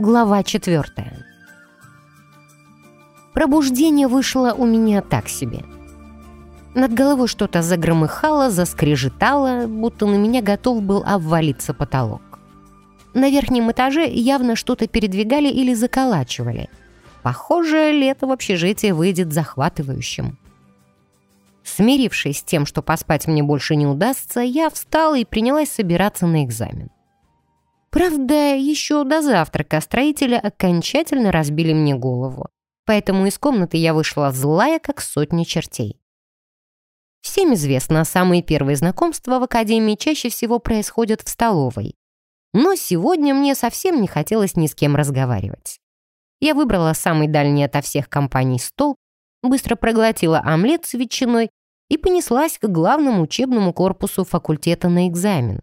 Глава четвертая. Пробуждение вышло у меня так себе. Над головой что-то загромыхало, заскрежетало, будто на меня готов был обвалиться потолок. На верхнем этаже явно что-то передвигали или заколачивали. Похоже, лето в общежитии выйдет захватывающим. Смирившись с тем, что поспать мне больше не удастся, я встала и принялась собираться на экзамен. Правда, еще до завтрака строители окончательно разбили мне голову, поэтому из комнаты я вышла злая, как сотни чертей. Всем известно, самые первые знакомства в академии чаще всего происходят в столовой. Но сегодня мне совсем не хотелось ни с кем разговаривать. Я выбрала самый дальний ото всех компаний стол, быстро проглотила омлет с ветчиной и понеслась к главному учебному корпусу факультета на экзамен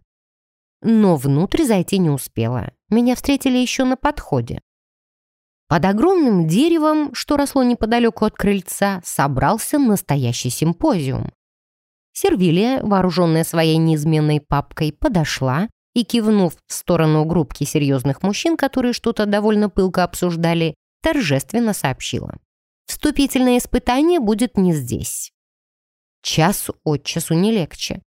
но внутрь зайти не успела. Меня встретили еще на подходе. Под огромным деревом, что росло неподалеку от крыльца, собрался настоящий симпозиум. Сервилия, вооруженная своей неизменной папкой, подошла и, кивнув в сторону группки серьезных мужчин, которые что-то довольно пылко обсуждали, торжественно сообщила. «Вступительное испытание будет не здесь». Час от часу не легче.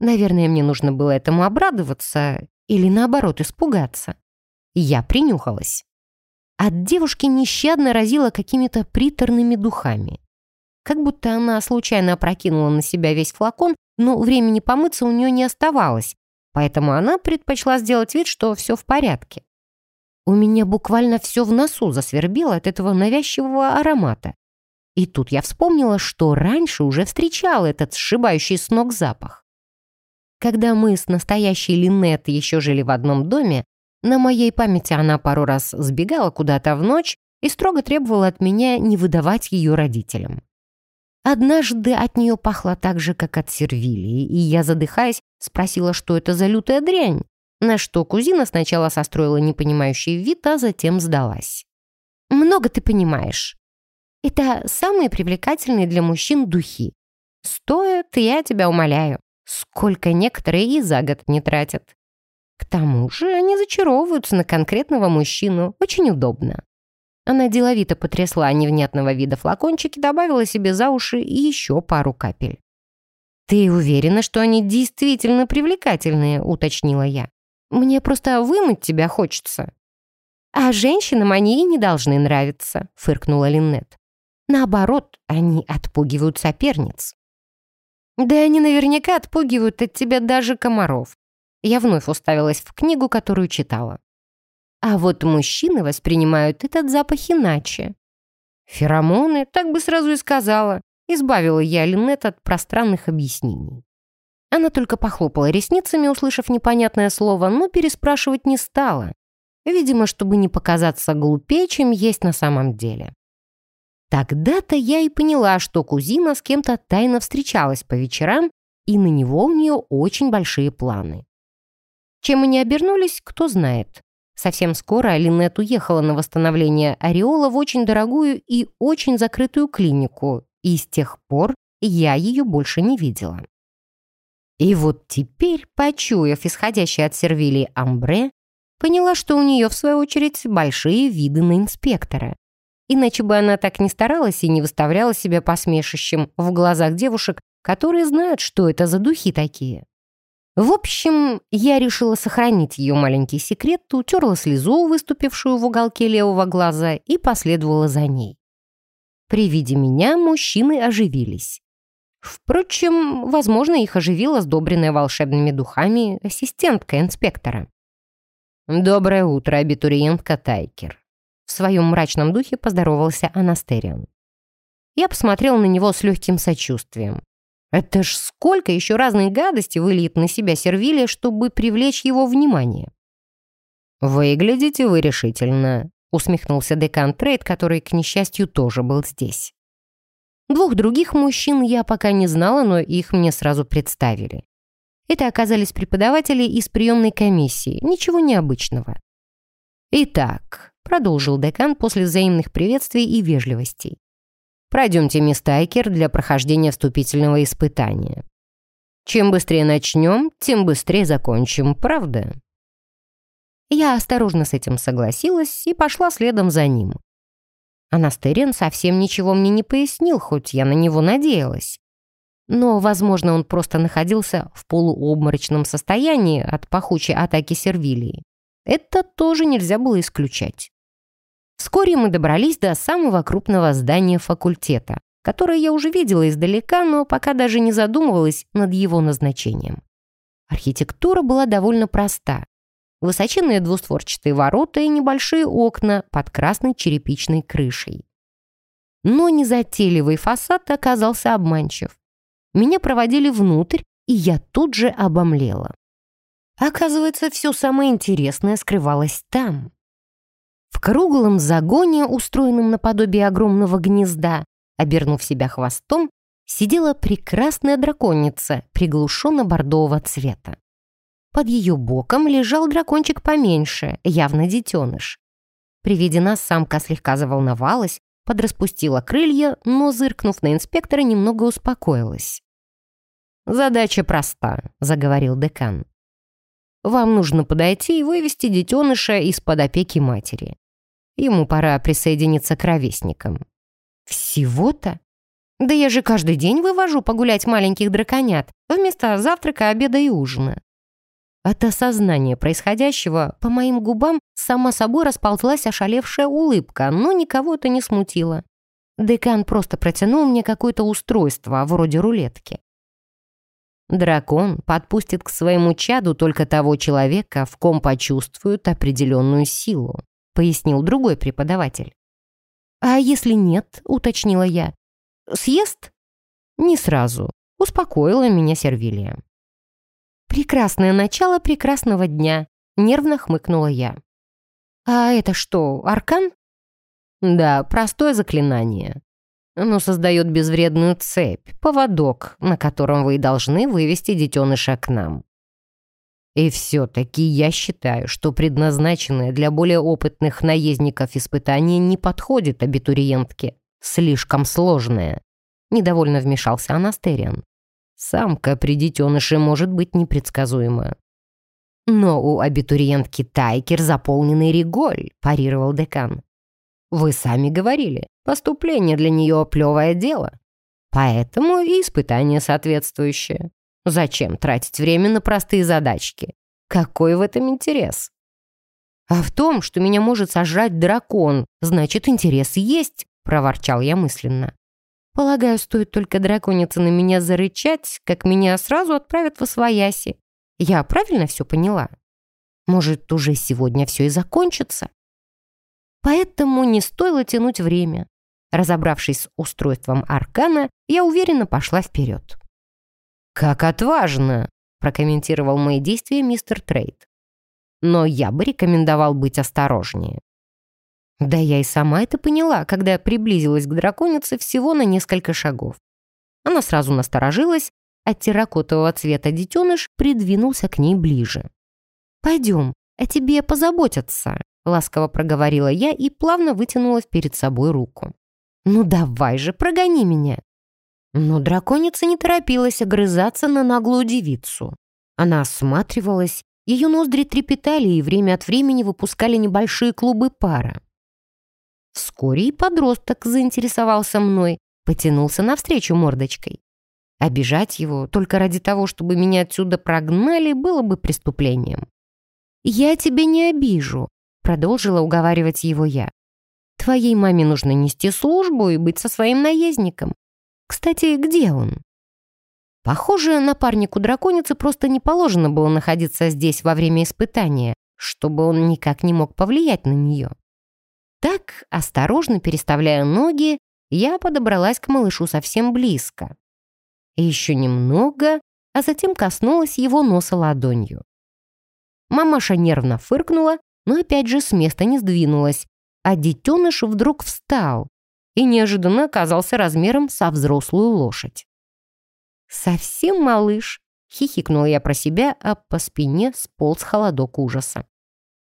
Наверное, мне нужно было этому обрадоваться или, наоборот, испугаться. Я принюхалась. От девушки нещадно разило какими-то приторными духами. Как будто она случайно опрокинула на себя весь флакон, но времени помыться у нее не оставалось, поэтому она предпочла сделать вид, что все в порядке. У меня буквально все в носу засвербило от этого навязчивого аромата. И тут я вспомнила, что раньше уже встречала этот сшибающий с ног запах. Когда мы с настоящей Линет еще жили в одном доме, на моей памяти она пару раз сбегала куда-то в ночь и строго требовала от меня не выдавать ее родителям. Однажды от нее пахло так же, как от сервилии, и я, задыхаясь, спросила, что это за лютая дрянь, на что кузина сначала состроила непонимающий вид, а затем сдалась. «Много ты понимаешь. Это самые привлекательные для мужчин духи. Стоят, я тебя умоляю сколько некоторые и за год не тратят. К тому же они зачаровываются на конкретного мужчину, очень удобно. Она деловито потрясла невнятного вида флакончик и добавила себе за уши еще пару капель. «Ты уверена, что они действительно привлекательные?» — уточнила я. «Мне просто вымыть тебя хочется». «А женщинам они и не должны нравиться», — фыркнула Линнет. «Наоборот, они отпугивают соперниц». Да они наверняка отпугивают от тебя даже комаров. Я вновь уставилась в книгу, которую читала. А вот мужчины воспринимают этот запах иначе. Феромоны, так бы сразу и сказала. Избавила я Линет от пространных объяснений. Она только похлопала ресницами, услышав непонятное слово, но переспрашивать не стала. Видимо, чтобы не показаться глупее, чем есть на самом деле. Тогда-то я и поняла, что кузина с кем-то тайно встречалась по вечерам, и на него у нее очень большие планы. Чем они обернулись, кто знает. Совсем скоро Линет уехала на восстановление ореола в очень дорогую и очень закрытую клинику, и с тех пор я ее больше не видела. И вот теперь, почуяв исходящее от сервилии амбре, поняла, что у нее, в свою очередь, большие виды на инспектора. Иначе бы она так не старалась и не выставляла себя посмешищем в глазах девушек, которые знают, что это за духи такие. В общем, я решила сохранить ее маленький секрет, утерла слезу, выступившую в уголке левого глаза, и последовала за ней. При виде меня мужчины оживились. Впрочем, возможно, их оживила сдобренная волшебными духами ассистентка инспектора. «Доброе утро, абитуриентка Тайкер», в своем мрачном духе поздоровался Анастерион. Я посмотрел на него с легким сочувствием. Это ж сколько еще разной гадости выльет на себя Сервилия, чтобы привлечь его внимание. «Выглядите вы решительно», — усмехнулся декан Трейд, который, к несчастью, тоже был здесь. Двух других мужчин я пока не знала, но их мне сразу представили. Это оказались преподаватели из приемной комиссии, ничего необычного. Итак, продолжил декан после взаимных приветствий и вежливостей. Пройдемте, мисс Тайкер, для прохождения вступительного испытания. Чем быстрее начнем, тем быстрее закончим, правда? Я осторожно с этим согласилась и пошла следом за ним. Анастерин совсем ничего мне не пояснил, хоть я на него надеялась. Но, возможно, он просто находился в полуобморочном состоянии от пахучей атаки сервилии. Это тоже нельзя было исключать. Вскоре мы добрались до самого крупного здания факультета, которое я уже видела издалека, но пока даже не задумывалась над его назначением. Архитектура была довольно проста. Высоченные двустворчатые ворота и небольшие окна под красной черепичной крышей. Но незатейливый фасад оказался обманчив. Меня проводили внутрь, и я тут же обомлела. Оказывается, все самое интересное скрывалось там. В круглом загоне, устроенном наподобие огромного гнезда, обернув себя хвостом, сидела прекрасная драконица приглушенно-бордового цвета. Под ее боком лежал дракончик поменьше, явно детеныш. При виде нас самка слегка заволновалась, подраспустила крылья, но, зыркнув на инспектора, немного успокоилась. «Задача проста», — заговорил декан. «Вам нужно подойти и вывести детеныша из-под опеки матери. Ему пора присоединиться к ровесникам». «Всего-то? Да я же каждый день вывожу погулять маленьких драконят вместо завтрака, обеда и ужина». От осознания происходящего по моим губам сама собой расползлась ошалевшая улыбка, но никого это не смутило. Декан просто протянул мне какое-то устройство, вроде рулетки. Дракон подпустит к своему чаду только того человека, в ком почувствует определенную силу пояснил другой преподаватель. «А если нет?» — уточнила я. «Съест?» «Не сразу», — успокоила меня Сервилия. «Прекрасное начало прекрасного дня», — нервно хмыкнула я. «А это что, аркан?» «Да, простое заклинание. Оно создает безвредную цепь, поводок, на котором вы должны вывести детеныша к нам. И все-таки я считаю, что предназначенное для более опытных наездников испытание не подходит абитуриентке. Слишком сложное. Недовольно вмешался Анастериан. Самка при детеныше может быть непредсказуема. «Но у абитуриентки Тайкер заполненный реголь», – парировал декан. «Вы сами говорили, поступление для нее плевое дело. Поэтому и испытание соответствующее. Зачем тратить время на простые задачки? Какой в этом интерес? А в том, что меня может сожрать дракон, значит, интерес есть, проворчал я мысленно. Полагаю, стоит только драконице на меня зарычать, как меня сразу отправят в освояси. Я правильно все поняла? Может, уже сегодня все и закончится? Поэтому не стоило тянуть время. Разобравшись с устройством аркана, я уверенно пошла вперед. «Как отважно!» – прокомментировал мои действия мистер Трейд. «Но я бы рекомендовал быть осторожнее». Да я и сама это поняла, когда приблизилась к драконице всего на несколько шагов. Она сразу насторожилась, а терракотового цвета детеныш придвинулся к ней ближе. «Пойдем, о тебе позаботятся», — ласково проговорила я и плавно вытянула перед собой руку. «Ну давай же, прогони меня!» Но драконица не торопилась огрызаться на наглую девицу. Она осматривалась, ее ноздри трепетали и время от времени выпускали небольшие клубы пара. Вскоре и подросток заинтересовался мной, потянулся навстречу мордочкой. Обижать его только ради того, чтобы меня отсюда прогнали, было бы преступлением. «Я тебя не обижу», — продолжила уговаривать его я. «Твоей маме нужно нести службу и быть со своим наездником. Кстати, где он? Похоже, напарнику драконицы просто не положено было находиться здесь во время испытания, чтобы он никак не мог повлиять на нее. Так, осторожно переставляя ноги, я подобралась к малышу совсем близко. еще немного, а затем коснулась его носа ладонью. Мамаша нервно фыркнула, но опять же с места не сдвинулась, а детеныш вдруг встал, и неожиданно оказался размером со взрослую лошадь. «Совсем малыш!» — хихикнула я про себя, а по спине сполз холодок ужаса.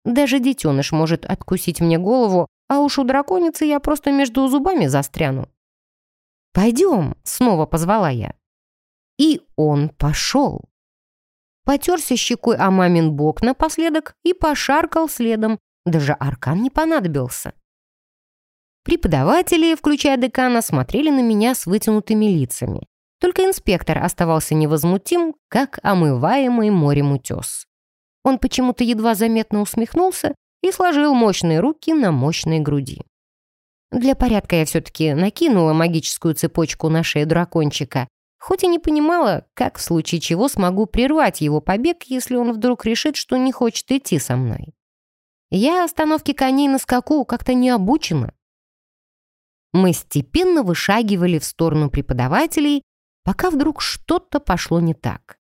«Даже детеныш может откусить мне голову, а уж у драконицы я просто между зубами застряну». «Пойдем!» — снова позвала я. И он пошел. потерся щекой о мамин бок напоследок и пошаркал следом. Даже аркан не понадобился. Преподаватели, включая декана, смотрели на меня с вытянутыми лицами. Только инспектор оставался невозмутим, как омываемый морем утес. Он почему-то едва заметно усмехнулся и сложил мощные руки на мощной груди. Для порядка я все-таки накинула магическую цепочку на шею дракончика, хоть и не понимала, как в случае чего смогу прервать его побег, если он вдруг решит, что не хочет идти со мной. Я остановки коней на скаку как-то не обучена. Мы степенно вышагивали в сторону преподавателей, пока вдруг что-то пошло не так.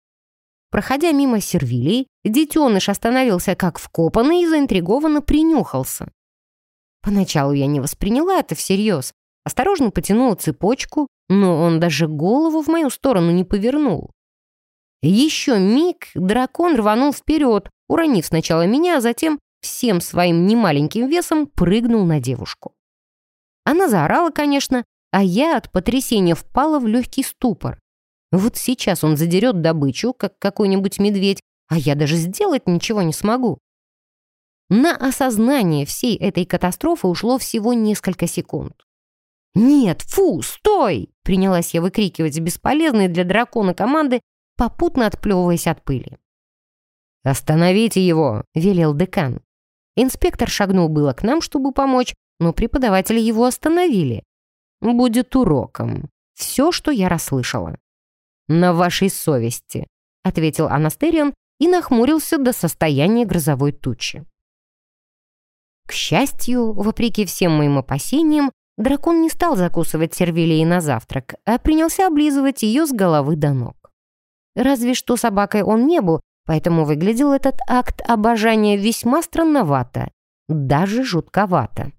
Проходя мимо сервилей, детеныш остановился как вкопанный и заинтригованно принюхался. Поначалу я не восприняла это всерьез, осторожно потянула цепочку, но он даже голову в мою сторону не повернул. Еще миг дракон рванул вперед, уронив сначала меня, а затем всем своим немаленьким весом прыгнул на девушку. Она заорала, конечно, а я от потрясения впала в легкий ступор. Вот сейчас он задерет добычу, как какой-нибудь медведь, а я даже сделать ничего не смогу. На осознание всей этой катастрофы ушло всего несколько секунд. «Нет, фу, стой!» — принялась я выкрикивать бесполезные для дракона команды, попутно отплевываясь от пыли. «Остановите его!» — велел декан. Инспектор шагнул было к нам, чтобы помочь, но преподаватели его остановили будет уроком. Все, что я расслышала. «На вашей совести», — ответил Анастериан и нахмурился до состояния грозовой тучи. К счастью, вопреки всем моим опасениям, дракон не стал закусывать сервилей на завтрак, а принялся облизывать ее с головы до ног. Разве что собакой он не был, поэтому выглядел этот акт обожания весьма странновато, даже жутковато.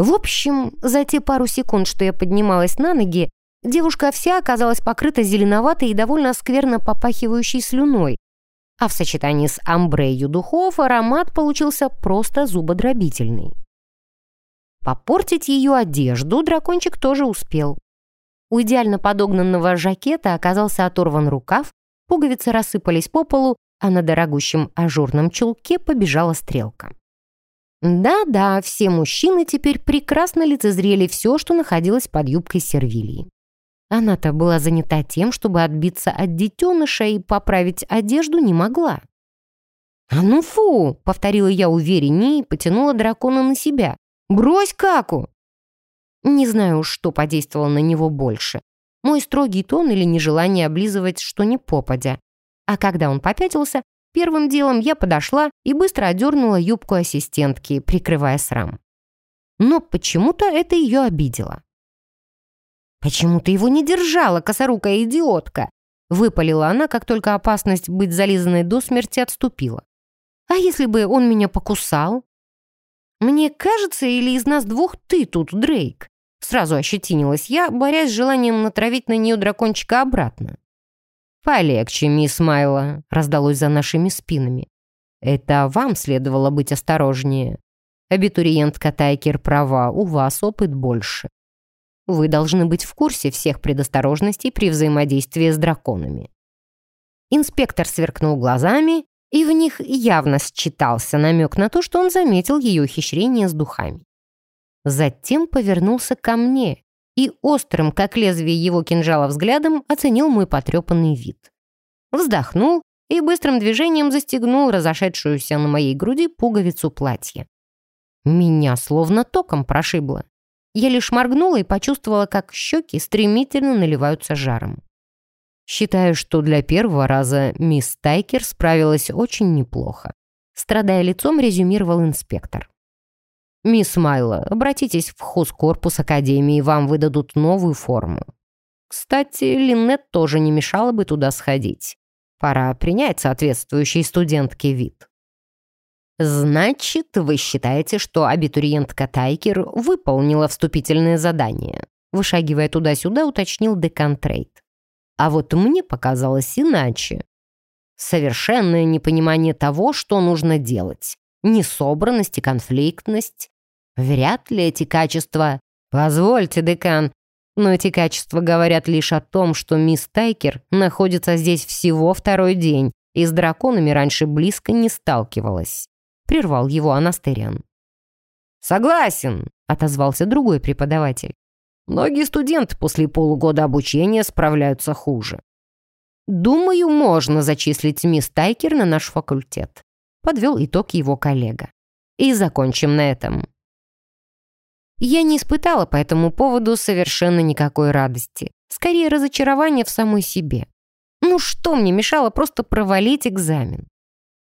В общем, за те пару секунд, что я поднималась на ноги, девушка вся оказалась покрыта зеленоватой и довольно скверно попахивающей слюной, а в сочетании с амбрею духов аромат получился просто зубодробительный. Попортить ее одежду дракончик тоже успел. У идеально подогнанного жакета оказался оторван рукав, пуговицы рассыпались по полу, а на дорогущем ажурном чулке побежала стрелка. Да-да, все мужчины теперь прекрасно лицезрели все, что находилось под юбкой сервилии. Она-то была занята тем, чтобы отбиться от детеныша и поправить одежду не могла. «А ну фу!» — повторила я увереннее и потянула дракона на себя. «Брось каку!» Не знаю, что подействовало на него больше. Мой строгий тон или нежелание облизывать что ни попадя. А когда он попятился, Первым делом я подошла и быстро одернула юбку ассистентки, прикрывая срам. Но почему-то это ее обидело. «Почему ты его не держала, косорукая идиотка?» Выпалила она, как только опасность быть зализанной до смерти отступила. «А если бы он меня покусал?» «Мне кажется, или из нас двух ты тут, Дрейк?» Сразу ощетинилась я, борясь с желанием натравить на нее дракончика обратно. «Полегче, мисс Майла», — раздалось за нашими спинами. «Это вам следовало быть осторожнее. Абитуриентка Тайкер права, у вас опыт больше. Вы должны быть в курсе всех предосторожностей при взаимодействии с драконами». Инспектор сверкнул глазами, и в них явно считался намек на то, что он заметил ее ухищрение с духами. Затем повернулся ко мне, и острым, как лезвие его кинжала взглядом, оценил мой потрепанный вид. Вздохнул и быстрым движением застегнул разошедшуюся на моей груди пуговицу платья. Меня словно током прошибло. Я лишь моргнула и почувствовала, как щеки стремительно наливаются жаром. Считаю, что для первого раза мисс Тайкер справилась очень неплохо. Страдая лицом, резюмировал инспектор. «Мисс Майло, обратитесь в хозкорпус Академии, вам выдадут новую форму. Кстати, Линнет тоже не мешало бы туда сходить. Пора принять соответствующий студентке вид». «Значит, вы считаете, что абитуриентка Тайкер выполнила вступительное задание?» Вышагивая туда-сюда, уточнил декан Трейд. «А вот мне показалось иначе. Совершенное непонимание того, что нужно делать несобранность и конфликтность. Вряд ли эти качества... Позвольте, декан, но эти качества говорят лишь о том, что мисс Тайкер находится здесь всего второй день, и с драконами раньше близко не сталкивалась», — прервал его Анастериан. «Согласен», — отозвался другой преподаватель. «Многие студенты после полугода обучения справляются хуже». «Думаю, можно зачислить мисс Тайкер на наш факультет», — подвел итог его коллега. «И закончим на этом». Я не испытала по этому поводу совершенно никакой радости. Скорее, разочарование в самой себе. Ну что мне мешало просто провалить экзамен?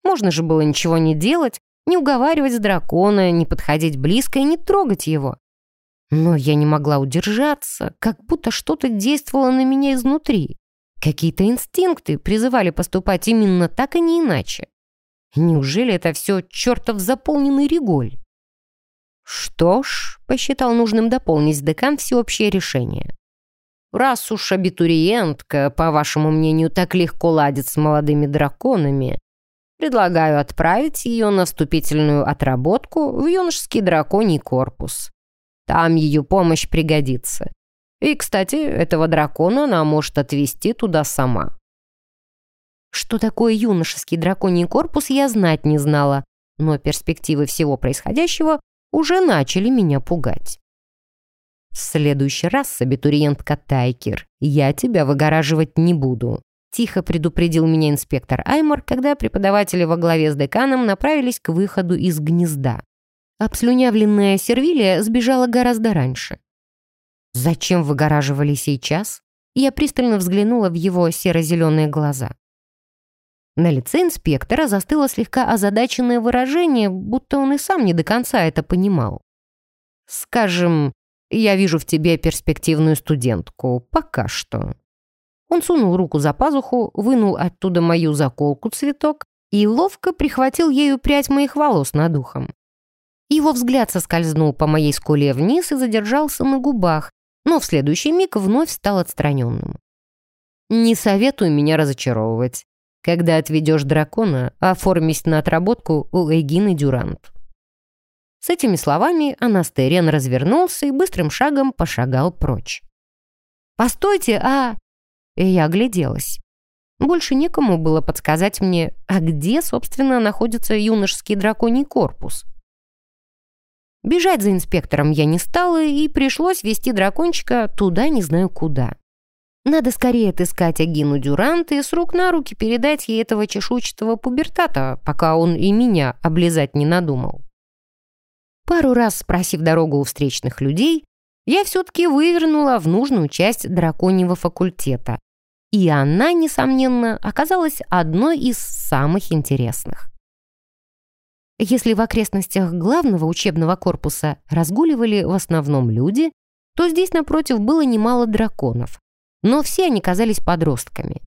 Можно же было ничего не делать, не уговаривать дракона, не подходить близко и не трогать его. Но я не могла удержаться, как будто что-то действовало на меня изнутри. Какие-то инстинкты призывали поступать именно так, а не иначе. Неужели это все чертов заполненный реголь? Что ж, посчитал нужным дополнить декан всеобщее решение. Раз уж абитуриентка, по вашему мнению, так легко ладит с молодыми драконами, предлагаю отправить ее на вступительную отработку в юношеский драконий корпус. Там ее помощь пригодится. И, кстати, этого дракона она может отвезти туда сама. Что такое юношеский драконий корпус, я знать не знала, но перспективы всего происходящего уже начали меня пугать. «В следующий раз, абитуриентка Тайкер, я тебя выгораживать не буду», тихо предупредил меня инспектор Аймор, когда преподаватели во главе с деканом направились к выходу из гнезда. Обслюнявленная сервилия сбежала гораздо раньше. «Зачем выгораживали сейчас?» Я пристально взглянула в его серо-зеленые глаза. На лице инспектора застыло слегка озадаченное выражение, будто он и сам не до конца это понимал. «Скажем, я вижу в тебе перспективную студентку. Пока что». Он сунул руку за пазуху, вынул оттуда мою заколку-цветок и ловко прихватил ею прядь моих волос над ухом. Его взгляд соскользнул по моей скуле вниз и задержался на губах, но в следующий миг вновь стал отстраненным. «Не советую меня разочаровывать. Когда отведешь дракона, оформись на отработку у Эгины Дюрант». С этими словами Анастериан развернулся и быстрым шагом пошагал прочь. «Постойте, а...» И я огляделась. Больше некому было подсказать мне, а где, собственно, находится юношеский драконий корпус. Бежать за инспектором я не стала, и пришлось вести дракончика туда не знаю куда. Надо скорее отыскать Агину Дюрант и с рук на руки передать ей этого чешуйчатого пубертата, пока он и меня облизать не надумал. Пару раз спросив дорогу у встречных людей, я все-таки вывернула в нужную часть драконьего факультета. И она, несомненно, оказалась одной из самых интересных. Если в окрестностях главного учебного корпуса разгуливали в основном люди, то здесь, напротив, было немало драконов, но все они казались подростками.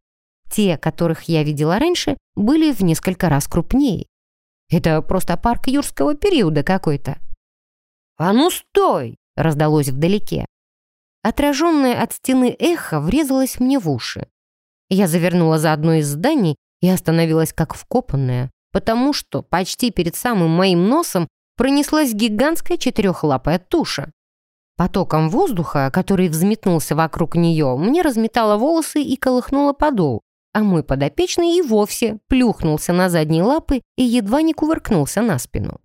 Те, которых я видела раньше, были в несколько раз крупнее. Это просто парк юрского периода какой-то. «А ну стой!» — раздалось вдалеке. Отраженное от стены эхо врезалось мне в уши. Я завернула за одно из зданий и остановилась как вкопанная, потому что почти перед самым моим носом пронеслась гигантская четырехлапая туша. Потоком воздуха, который взметнулся вокруг нее, мне разметало волосы и колыхнуло подол, а мой подопечный и вовсе плюхнулся на задние лапы и едва не кувыркнулся на спину.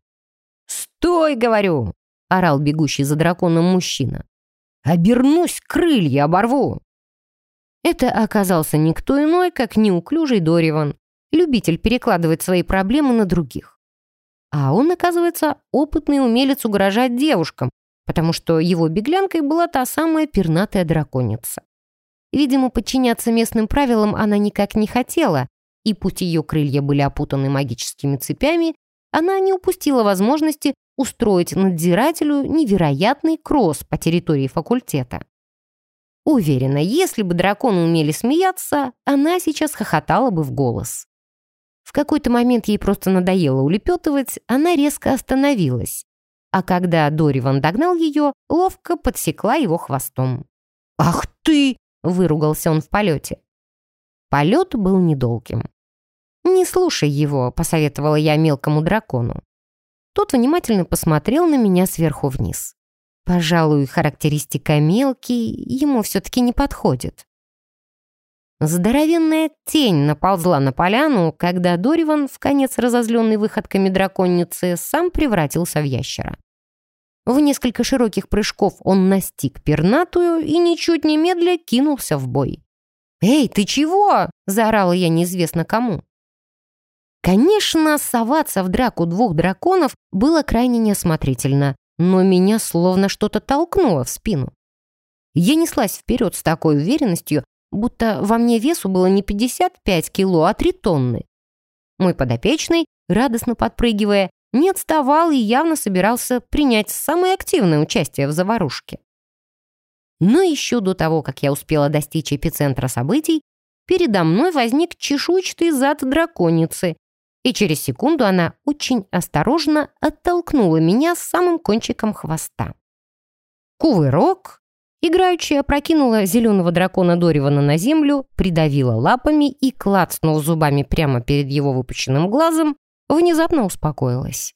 «Стой!» — говорю, — орал бегущий за драконом мужчина. «Обернусь, крылья оборву!» Это оказался никто иной, как неуклюжий Дориван, любитель перекладывать свои проблемы на других. А он, оказывается, опытный умелец угрожать девушкам, потому что его беглянкой была та самая пернатая драконица. Видимо, подчиняться местным правилам она никак не хотела, и пусть ее крылья были опутаны магическими цепями, она не упустила возможности устроить надзирателю невероятный кросс по территории факультета. Уверена, если бы драконы умели смеяться, она сейчас хохотала бы в голос. В какой-то момент ей просто надоело улепетывать, она резко остановилась, а когда Дориван догнал ее, ловко подсекла его хвостом. «Ах ты!» — выругался он в полете. Полет был недолгим. «Не слушай его», — посоветовала я мелкому дракону. Тот внимательно посмотрел на меня сверху вниз. Пожалуй, характеристика «мелкий» ему все-таки не подходит. Здоровенная тень наползла на поляну, когда Дориван, в конец разозленный выходками драконницы, сам превратился в ящера. В несколько широких прыжков он настиг пернатую и, ничуть не медля, кинулся в бой. «Эй, ты чего?» – заорала я неизвестно кому. Конечно, соваться в драку двух драконов было крайне неосмотрительно, но меня словно что-то толкнуло в спину. Я неслась вперед с такой уверенностью, будто во мне весу было не 55 кило, а 3 тонны. Мой подопечный, радостно подпрыгивая, не отставал и явно собирался принять самое активное участие в заварушке. Но еще до того, как я успела достичь эпицентра событий, передо мной возник чешуйчатый зад драконицы, и через секунду она очень осторожно оттолкнула меня самым кончиком хвоста. Кувырок, Играючи опрокинула зеленого дракона Доривана на землю, придавила лапами и, клацнув зубами прямо перед его выпущенным глазом, внезапно успокоилась.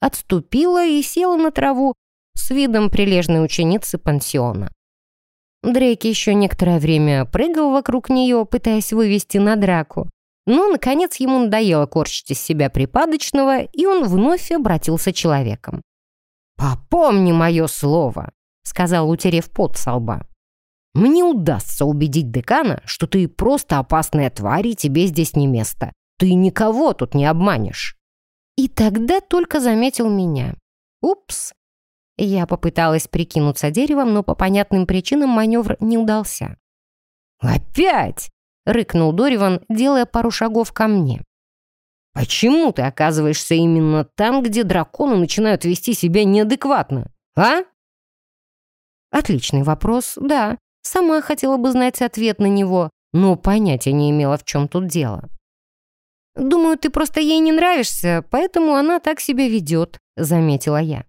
Отступила и села на траву с видом прилежной ученицы пансиона. Дрейк еще некоторое время прыгал вокруг нее, пытаясь вывести на драку. Но, наконец, ему надоело корчить из себя припадочного, и он вновь обратился человеком. «Попомни мое слово!» Сказал, утерев пот со лба. «Мне удастся убедить декана, что ты просто опасная тварь, и тебе здесь не место. Ты никого тут не обманешь». И тогда только заметил меня. «Упс!» Я попыталась прикинуться деревом, но по понятным причинам маневр не удался. «Опять!» — рыкнул Дориван, делая пару шагов ко мне. «Почему ты оказываешься именно там, где драконы начинают вести себя неадекватно, а?» Отличный вопрос, да. Сама хотела бы знать ответ на него, но понятия не имела, в чем тут дело. «Думаю, ты просто ей не нравишься, поэтому она так себя ведет», — заметила я.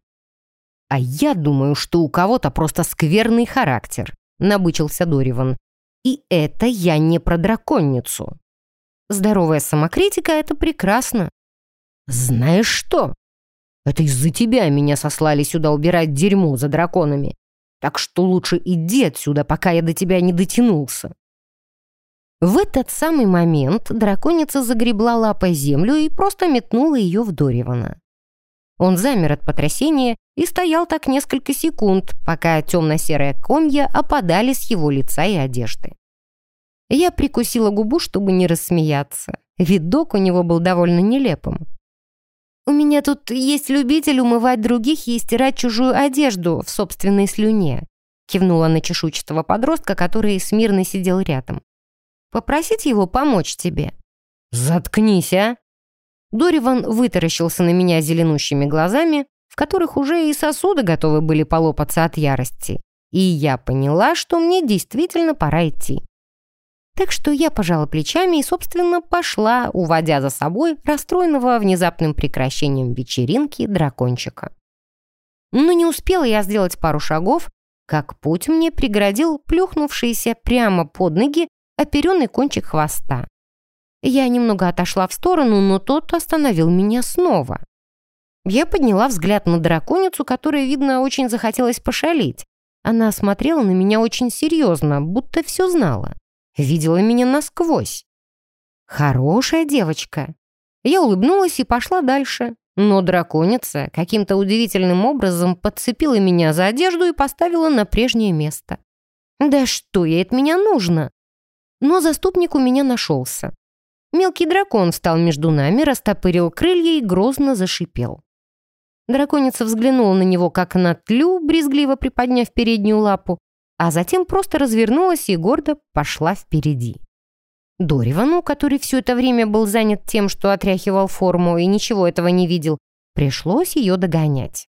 «А я думаю, что у кого-то просто скверный характер», — набычился Дориван. «И это я не про драконницу». «Здоровая самокритика — это прекрасно». «Знаешь что? Это из-за тебя меня сослали сюда убирать дерьмо за драконами. Так что лучше иди отсюда, пока я до тебя не дотянулся». В этот самый момент драконица загребла лапой землю и просто метнула ее в Доривана. Он замер от потрясения и стоял так несколько секунд, пока темно-серые комья опадали с его лица и одежды. Я прикусила губу, чтобы не рассмеяться. Видок у него был довольно нелепым. «У меня тут есть любитель умывать других и стирать чужую одежду в собственной слюне», кивнула на чешуйчатого подростка, который смирно сидел рядом. «Попросить его помочь тебе». «Заткнись, а!» Дориван вытаращился на меня зеленущими глазами, в которых уже и сосуды готовы были полопаться от ярости. И я поняла, что мне действительно пора идти. Так что я пожала плечами и, собственно, пошла, уводя за собой расстроенного внезапным прекращением вечеринки дракончика. Но не успела я сделать пару шагов, как путь мне преградил плюхнувшийся прямо под ноги оперенный кончик хвоста. Я немного отошла в сторону, но тот остановил меня снова. Я подняла взгляд на драконицу, которая, видно, очень захотелось пошалить. Она смотрела на меня очень серьезно, будто все знала видела меня насквозь. Хорошая девочка. Я улыбнулась и пошла дальше. Но драконица каким-то удивительным образом подцепила меня за одежду и поставила на прежнее место. Да что ей от меня нужно? Но заступник у меня нашелся. Мелкий дракон встал между нами, растопырил крылья и грозно зашипел. Драконица взглянула на него, как на тлю, брезгливо приподняв переднюю лапу, а затем просто развернулась и гордо пошла впереди. Доривану, который все это время был занят тем, что отряхивал форму и ничего этого не видел, пришлось ее догонять.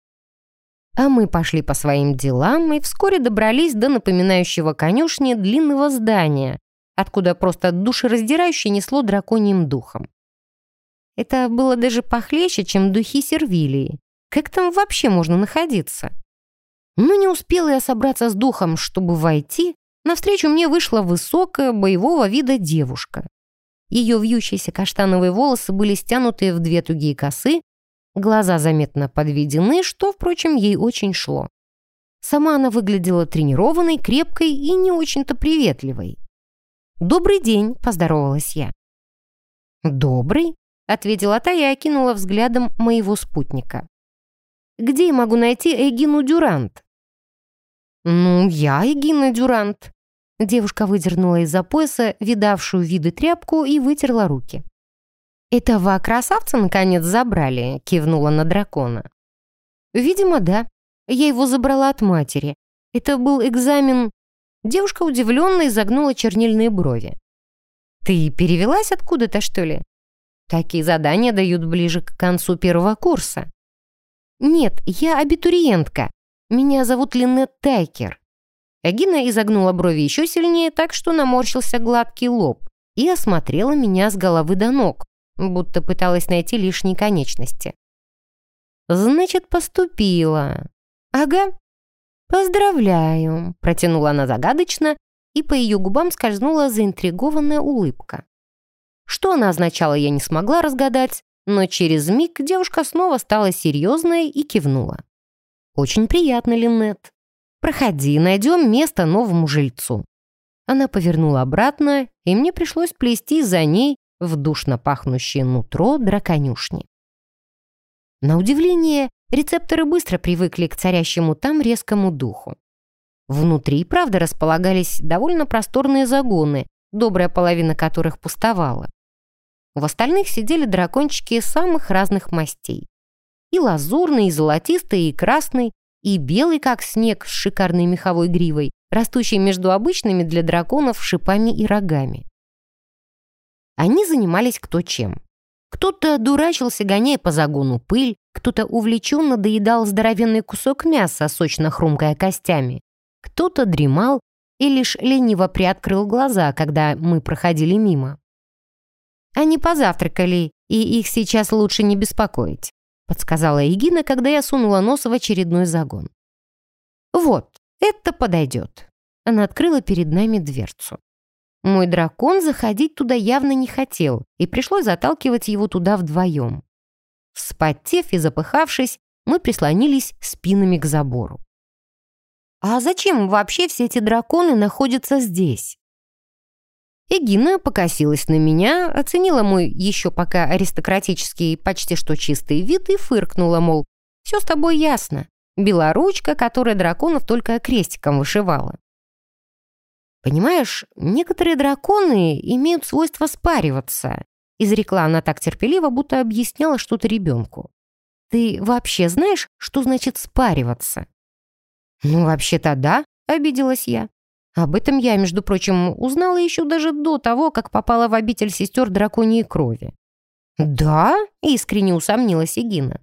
А мы пошли по своим делам и вскоре добрались до напоминающего конюшни длинного здания, откуда просто душераздирающе несло драконьим духом. Это было даже похлеще, чем духи Сервилии. Как там вообще можно находиться? Но не успела я собраться с духом, чтобы войти, навстречу мне вышла высокая, боевого вида девушка. Ее вьющиеся каштановые волосы были стянуты в две тугие косы, глаза заметно подведены, что, впрочем, ей очень шло. Сама она выглядела тренированной, крепкой и не очень-то приветливой. «Добрый день», — поздоровалась я. «Добрый», — ответила та и окинула взглядом моего спутника. «Где я могу найти Эгину Дюрант?» «Ну, я Эгина Дюрант». Девушка выдернула из-за пояса видавшую виды тряпку и вытерла руки. «Этого красавца, наконец, забрали», — кивнула на дракона. «Видимо, да. Я его забрала от матери. Это был экзамен...» Девушка удивленно изогнула чернильные брови. «Ты перевелась откуда-то, что ли?» «Такие задания дают ближе к концу первого курса». «Нет, я абитуриентка. Меня зовут Линнет Тайкер». Эгина изогнула брови еще сильнее, так что наморщился гладкий лоб и осмотрела меня с головы до ног, будто пыталась найти лишние конечности. «Значит, поступила. Ага. Поздравляю», — протянула она загадочно, и по ее губам скользнула заинтригованная улыбка. Что она означала, я не смогла разгадать, но через миг девушка снова стала серьезной и кивнула. «Очень приятно, Линнет. Проходи, найдем место новому жильцу». Она повернула обратно, и мне пришлось плести за ней в душно пахнущее нутро драконюшни. На удивление, рецепторы быстро привыкли к царящему там резкому духу. Внутри, правда, располагались довольно просторные загоны, добрая половина которых пустовала. В остальных сидели дракончики самых разных мастей. И лазурный, и золотистый, и красный, и белый, как снег, с шикарной меховой гривой, растущей между обычными для драконов шипами и рогами. Они занимались кто чем. Кто-то дурачился, гоняя по загону пыль, кто-то увлеченно доедал здоровенный кусок мяса, сочно хрумкая костями, кто-то дремал и лишь лениво приоткрыл глаза, когда мы проходили мимо. «Они позавтракали, и их сейчас лучше не беспокоить», подсказала Егина, когда я сунула нос в очередной загон. «Вот, это подойдет». Она открыла перед нами дверцу. Мой дракон заходить туда явно не хотел, и пришлось заталкивать его туда вдвоем. Вспотев и запыхавшись, мы прислонились спинами к забору. А зачем вообще все эти драконы находятся здесь? Эгина покосилась на меня, оценила мой еще пока аристократический, почти что чистый вид и фыркнула, мол, все с тобой ясно. Белоручка, которая драконов только крестиком вышивала. Понимаешь, некоторые драконы имеют свойство спариваться, изрекла она так терпеливо, будто объясняла что-то ребенку. Ты вообще знаешь, что значит спариваться? «Ну, вообще-то да», — обиделась я. Об этом я, между прочим, узнала еще даже до того, как попала в обитель сестер драконьей крови. «Да?» — искренне усомнилась Эгина.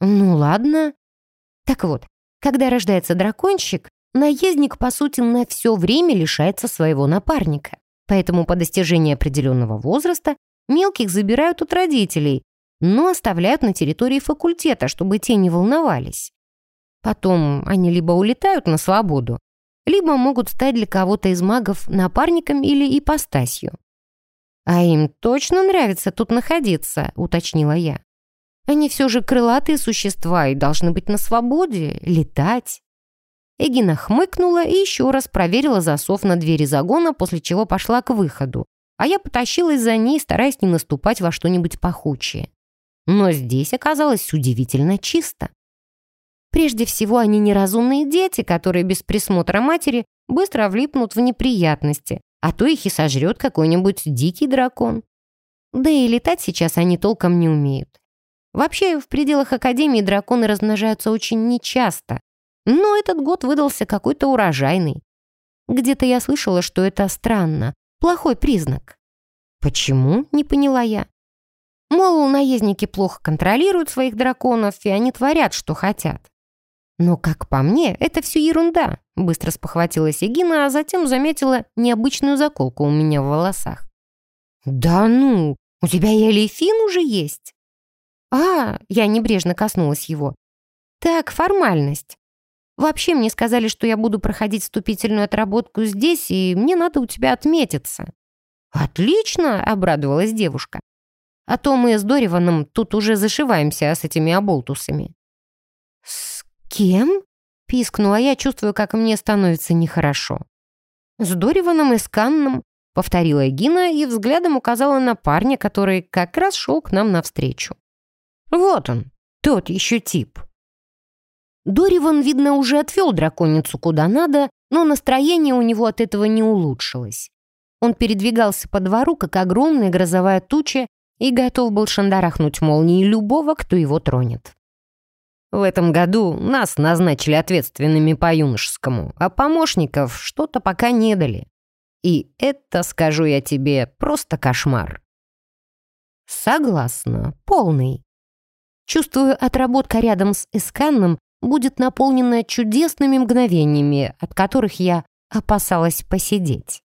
«Ну ладно». Так вот, когда рождается дракончик, наездник, по сути, на все время лишается своего напарника. Поэтому по достижении определенного возраста мелких забирают от родителей, но оставляют на территории факультета, чтобы те не волновались. Потом они либо улетают на свободу, либо могут стать для кого-то из магов напарником или ипостасью. «А им точно нравится тут находиться», — уточнила я. «Они все же крылатые существа и должны быть на свободе, летать». Эгина хмыкнула и еще раз проверила засов на двери загона, после чего пошла к выходу, а я потащилась за ней, стараясь не наступать во что-нибудь пахучее. Но здесь оказалось удивительно чисто. Прежде всего, они неразумные дети, которые без присмотра матери быстро влипнут в неприятности, а то их и сожрет какой-нибудь дикий дракон. Да и летать сейчас они толком не умеют. Вообще, в пределах Академии драконы размножаются очень нечасто, но этот год выдался какой-то урожайный. Где-то я слышала, что это странно, плохой признак. Почему, не поняла я. Мол, наездники плохо контролируют своих драконов, и они творят, что хотят. «Но, как по мне, это все ерунда», — быстро спохватилась Егина, а затем заметила необычную заколку у меня в волосах. «Да ну, у тебя и элефин уже есть?» «А, я небрежно коснулась его. Так, формальность. Вообще мне сказали, что я буду проходить вступительную отработку здесь, и мне надо у тебя отметиться». «Отлично!» — обрадовалась девушка. «А то мы с Дориваном тут уже зашиваемся с этими оболтусами». «Кем?» — пискнула я, чувствую, как мне становится нехорошо. «С Дориваном и Сканном. повторила Гина и взглядом указала на парня, который как раз шел к нам навстречу. «Вот он, тот еще тип». Дориван, видно, уже отвел драконицу куда надо, но настроение у него от этого не улучшилось. Он передвигался по двору, как огромная грозовая туча, и готов был шандарахнуть молнией любого, кто его тронет. В этом году нас назначили ответственными по юношескому, а помощников что-то пока не дали. И это, скажу я тебе, просто кошмар. Согласна, полный. Чувствую, отработка рядом с Эсканном будет наполнена чудесными мгновениями, от которых я опасалась посидеть.